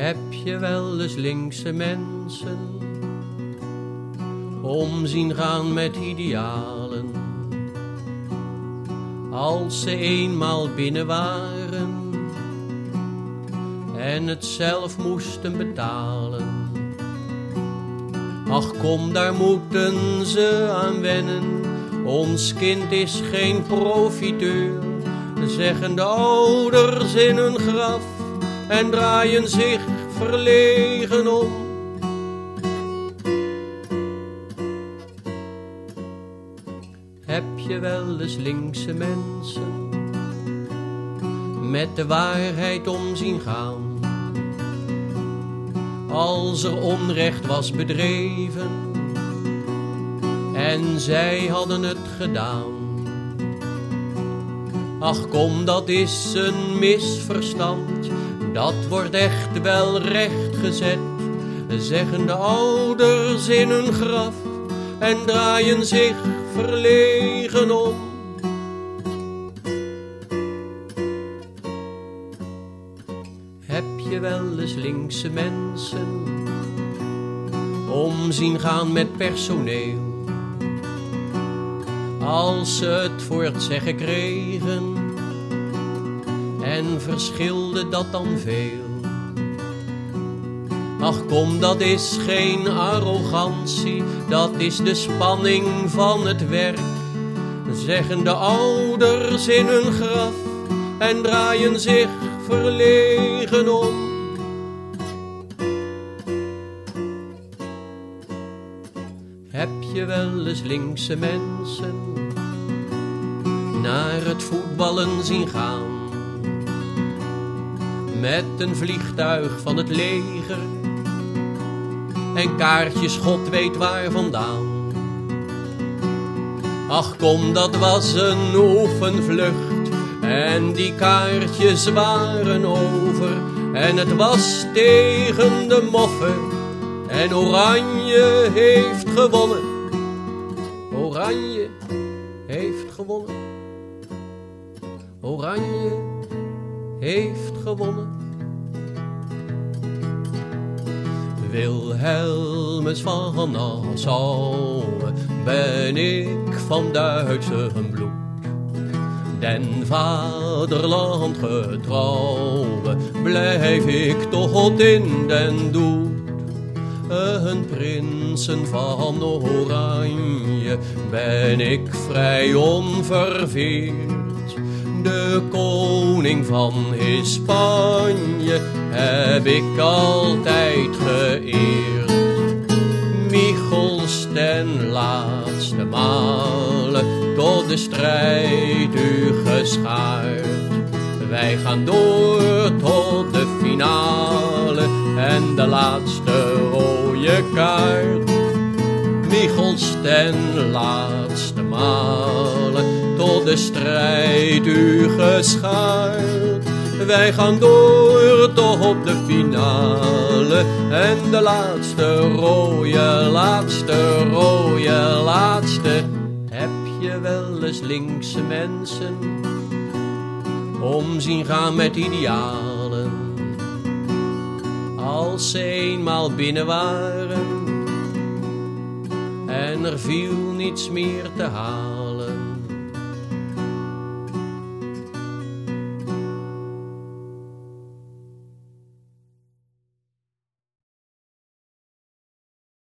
Heb je wel eens linkse mensen om zien gaan met idealen? Als ze eenmaal binnen waren en het zelf moesten betalen. Ach kom, daar moeten ze aan wennen, ons kind is geen profiteur, zeggen de ouders in hun graf en draaien zich verlegen om. Heb je wel eens linkse mensen met de waarheid om zien gaan? Als er onrecht was bedreven en zij hadden het gedaan. Ach kom, dat is een misverstand dat wordt echt wel recht gezet, zeggen de ouders in hun graf en draaien zich verlegen om. Heb je wel eens linkse mensen om zien gaan met personeel? Als ze het voor het zeggen kregen en verschilde dat dan veel. Ach kom, dat is geen arrogantie, dat is de spanning van het werk. Zeggen de ouders in hun graf en draaien zich verlegen om. Heb je wel eens linkse mensen naar het voetballen zien gaan? Met een vliegtuig van het leger. En kaartjes, God weet waar vandaan. Ach kom, dat was een oefenvlucht. En die kaartjes waren over. En het was tegen de moffen. En Oranje heeft gewonnen. Oranje heeft gewonnen. Oranje heeft gewonnen. Wilhelmus van Nassau ben ik van Duitse bloed. Den vaderland getrouw blijf ik tot in den dood. Een prinsen van Oranje ben ik vrij onverveerd de koning van Hispanje heb ik altijd geëerd. Michels ten laatste malen tot de strijd u geschaard. Wij gaan door tot de finale en de laatste rode kaart. Michels ten laatste malen de strijd u geschaard. Wij gaan door tot de finale en de laatste rode, laatste rode, laatste. Heb je wel eens linkse mensen om zien gaan met idealen? Als ze eenmaal binnen waren en er viel niets meer te halen